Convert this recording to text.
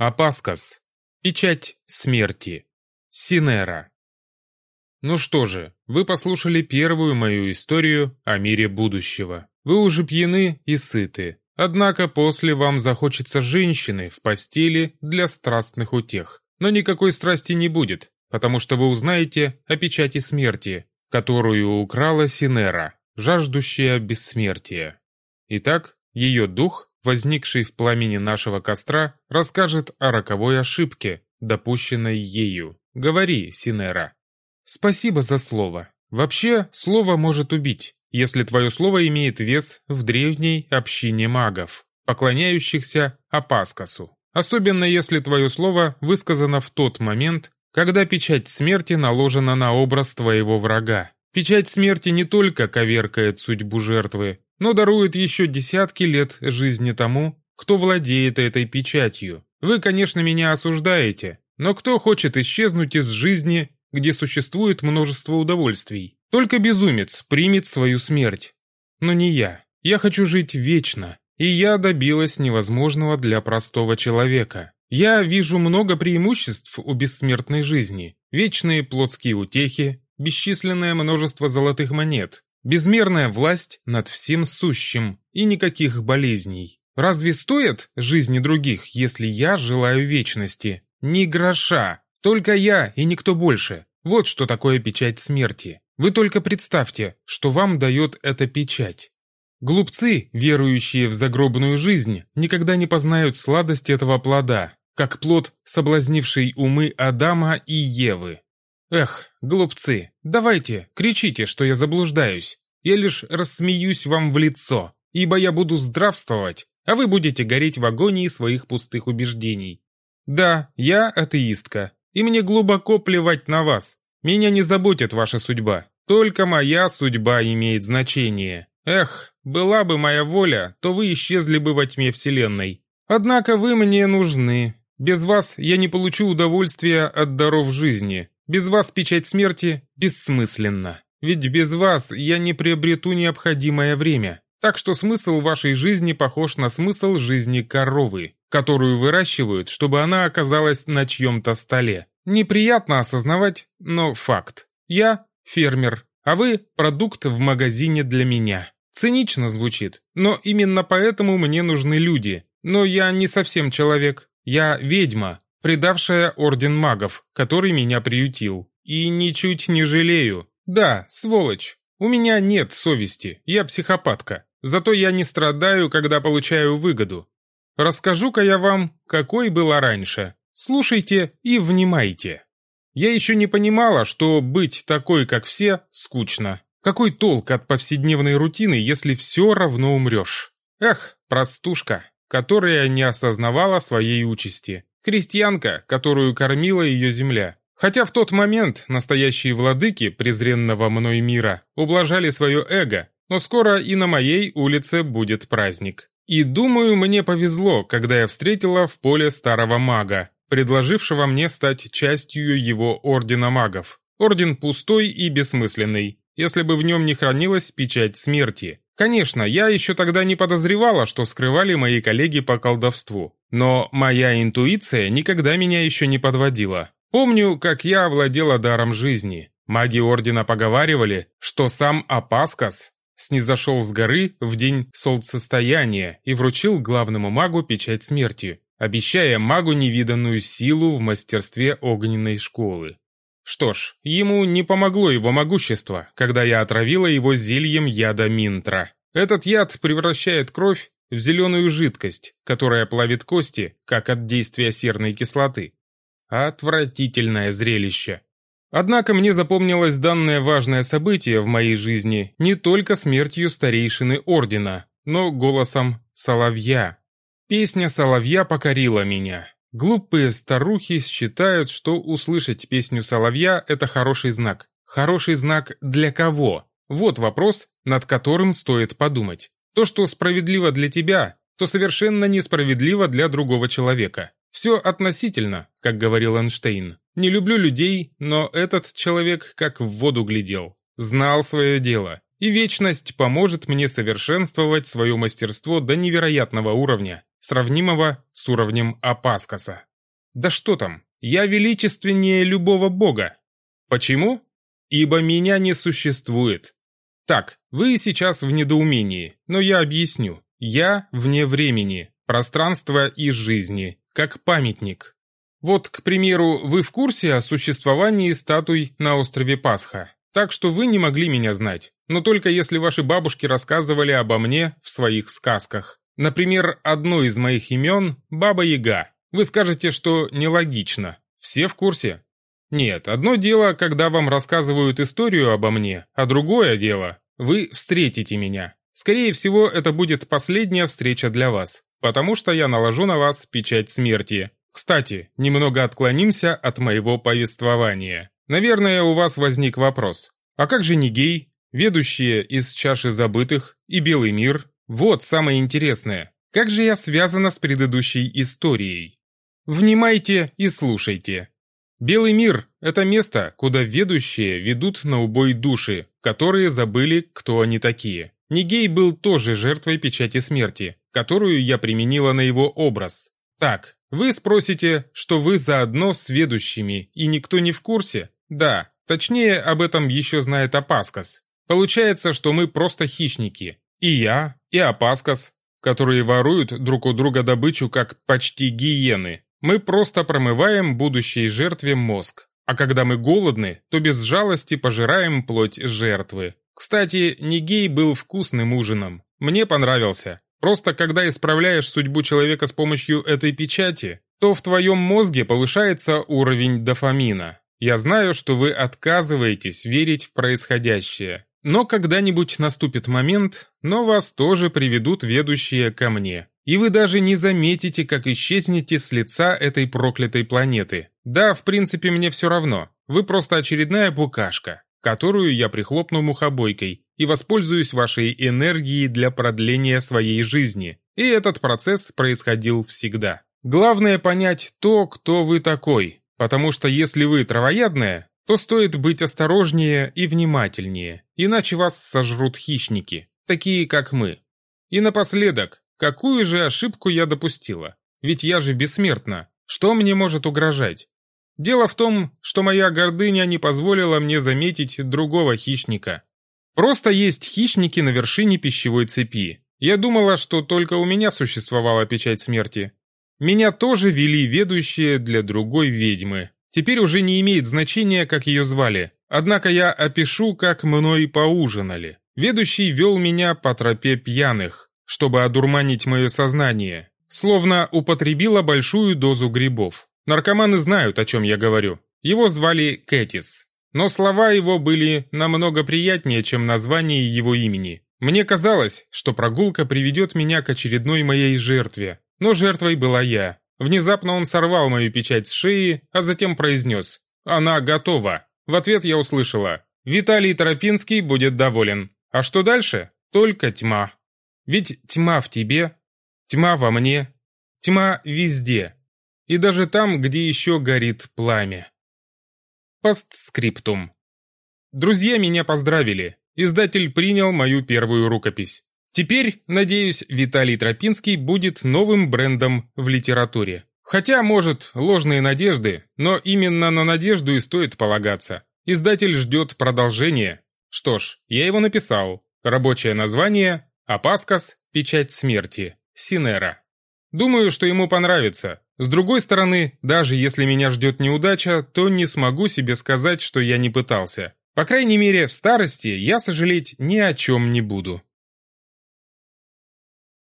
Апаскас. Печать смерти. Синера. Ну что же, вы послушали первую мою историю о мире будущего. Вы уже пьяны и сыты. Однако после вам захочется женщины в постели для страстных утех. Но никакой страсти не будет, потому что вы узнаете о печати смерти, которую украла Синера, жаждущая бессмертия. Итак, ее дух возникший в пламени нашего костра, расскажет о роковой ошибке, допущенной ею. Говори, Синера. Спасибо за слово. Вообще, слово может убить, если твое слово имеет вес в древней общине магов, поклоняющихся Апаскасу. Особенно если твое слово высказано в тот момент, когда печать смерти наложена на образ твоего врага. Печать смерти не только коверкает судьбу жертвы, но дарует еще десятки лет жизни тому, кто владеет этой печатью. Вы, конечно, меня осуждаете, но кто хочет исчезнуть из жизни, где существует множество удовольствий? Только безумец примет свою смерть. Но не я. Я хочу жить вечно, и я добилась невозможного для простого человека. Я вижу много преимуществ у бессмертной жизни. Вечные плотские утехи, бесчисленное множество золотых монет, Безмерная власть над всем сущим и никаких болезней. Разве стоят жизни других, если я желаю вечности? Ни гроша. Только я и никто больше. Вот что такое печать смерти. Вы только представьте, что вам дает эта печать. Глупцы, верующие в загробную жизнь, никогда не познают сладость этого плода, как плод, соблазнивший умы Адама и Евы. Эх, глупцы, давайте, кричите, что я заблуждаюсь. Я лишь рассмеюсь вам в лицо, ибо я буду здравствовать, а вы будете гореть в агонии своих пустых убеждений. Да, я атеистка, и мне глубоко плевать на вас. Меня не заботит ваша судьба, только моя судьба имеет значение. Эх, была бы моя воля, то вы исчезли бы во тьме Вселенной. Однако вы мне нужны. Без вас я не получу удовольствия от даров жизни. Без вас печать смерти бессмысленна. Ведь без вас я не приобрету необходимое время. Так что смысл вашей жизни похож на смысл жизни коровы, которую выращивают, чтобы она оказалась на чьем-то столе. Неприятно осознавать, но факт. Я фермер, а вы продукт в магазине для меня. Цинично звучит, но именно поэтому мне нужны люди. Но я не совсем человек. Я ведьма, предавшая орден магов, который меня приютил. И ничуть не жалею. Да, сволочь. У меня нет совести, я психопатка. Зато я не страдаю, когда получаю выгоду. Расскажу-ка я вам, какой была раньше. Слушайте и внимайте. Я еще не понимала, что быть такой, как все, скучно. Какой толк от повседневной рутины, если все равно умрешь? Эх, простушка, которая не осознавала своей участи. Крестьянка, которую кормила ее земля. Хотя в тот момент настоящие владыки презренного мной мира ублажали свое эго, но скоро и на моей улице будет праздник. И думаю, мне повезло, когда я встретила в поле старого мага, предложившего мне стать частью его ордена магов. Орден пустой и бессмысленный, если бы в нем не хранилась печать смерти. Конечно, я еще тогда не подозревала, что скрывали мои коллеги по колдовству. Но моя интуиция никогда меня еще не подводила. Помню, как я овладела даром жизни. Маги Ордена поговаривали, что сам Апаскас снизошел с горы в день солнцестояния и вручил главному магу печать смерти, обещая магу невиданную силу в мастерстве огненной школы. Что ж, ему не помогло его могущество, когда я отравила его зельем яда Минтра. Этот яд превращает кровь в зеленую жидкость, которая плавит кости, как от действия серной кислоты. Отвратительное зрелище. Однако мне запомнилось данное важное событие в моей жизни не только смертью старейшины Ордена, но голосом соловья. Песня соловья покорила меня. Глупые старухи считают, что услышать песню соловья – это хороший знак. Хороший знак для кого? Вот вопрос, над которым стоит подумать. То, что справедливо для тебя, то совершенно несправедливо для другого человека. Все относительно, как говорил Эйнштейн. Не люблю людей, но этот человек как в воду глядел. Знал свое дело. И вечность поможет мне совершенствовать свое мастерство до невероятного уровня, сравнимого с уровнем Апаскаса. Да что там, я величественнее любого бога. Почему? Ибо меня не существует. Так, вы сейчас в недоумении, но я объясню. Я вне времени, пространства и жизни, как памятник. Вот, к примеру, вы в курсе о существовании статуй на острове Пасха. Так что вы не могли меня знать, но только если ваши бабушки рассказывали обо мне в своих сказках. Например, одно из моих имен – Баба Яга. Вы скажете, что нелогично. Все в курсе? Нет, одно дело, когда вам рассказывают историю обо мне, а другое дело – вы встретите меня. Скорее всего, это будет последняя встреча для вас, потому что я наложу на вас печать смерти. Кстати, немного отклонимся от моего повествования. Наверное, у вас возник вопрос. А как же Нигей, ведущие из чаши забытых и Белый мир? Вот самое интересное. Как же я связана с предыдущей историей? Внимайте и слушайте. Белый мир – это место, куда ведущие ведут на убой души, которые забыли, кто они такие. Нигей был тоже жертвой печати смерти, которую я применила на его образ. Так, вы спросите, что вы заодно с ведущими, и никто не в курсе? Да, точнее об этом еще знает Апаскас. Получается, что мы просто хищники. И я, и Апаскас, которые воруют друг у друга добычу как почти гиены. Мы просто промываем будущей жертве мозг. А когда мы голодны, то без жалости пожираем плоть жертвы. Кстати, Нигей был вкусным ужином. Мне понравился. Просто когда исправляешь судьбу человека с помощью этой печати, то в твоем мозге повышается уровень дофамина. Я знаю, что вы отказываетесь верить в происходящее. Но когда-нибудь наступит момент, но вас тоже приведут ведущие ко мне. И вы даже не заметите, как исчезнете с лица этой проклятой планеты. Да, в принципе, мне все равно. Вы просто очередная букашка, которую я прихлопну мухобойкой и воспользуюсь вашей энергией для продления своей жизни. И этот процесс происходил всегда. Главное понять то, кто вы такой, Потому что если вы травоядная, то стоит быть осторожнее и внимательнее, иначе вас сожрут хищники, такие как мы. И напоследок, какую же ошибку я допустила? Ведь я же бессмертна, что мне может угрожать? Дело в том, что моя гордыня не позволила мне заметить другого хищника. Просто есть хищники на вершине пищевой цепи. Я думала, что только у меня существовала печать смерти, меня тоже вели ведущие для другой ведьмы. Теперь уже не имеет значения, как ее звали. Однако я опишу, как мной поужинали. Ведущий вел меня по тропе пьяных, чтобы одурманить мое сознание. Словно употребила большую дозу грибов. Наркоманы знают, о чем я говорю. Его звали Кэтис. Но слова его были намного приятнее, чем название его имени. Мне казалось, что прогулка приведет меня к очередной моей жертве, но жертвой была я. Внезапно он сорвал мою печать с шеи, а затем произнес «Она готова». В ответ я услышала «Виталий Тропинский будет доволен». А что дальше? Только тьма. Ведь тьма в тебе, тьма во мне, тьма везде. И даже там, где еще горит пламя. Постскриптум. Друзья меня поздравили. Издатель принял мою первую рукопись. Теперь, надеюсь, Виталий Тропинский будет новым брендом в литературе. Хотя, может, ложные надежды, но именно на надежду и стоит полагаться. Издатель ждет продолжения. Что ж, я его написал. Рабочее название «Апаскас. Печать смерти. Синера». Думаю, что ему понравится. С другой стороны, даже если меня ждет неудача, то не смогу себе сказать, что я не пытался. По крайней мере, в старости я сожалеть ни о чем не буду.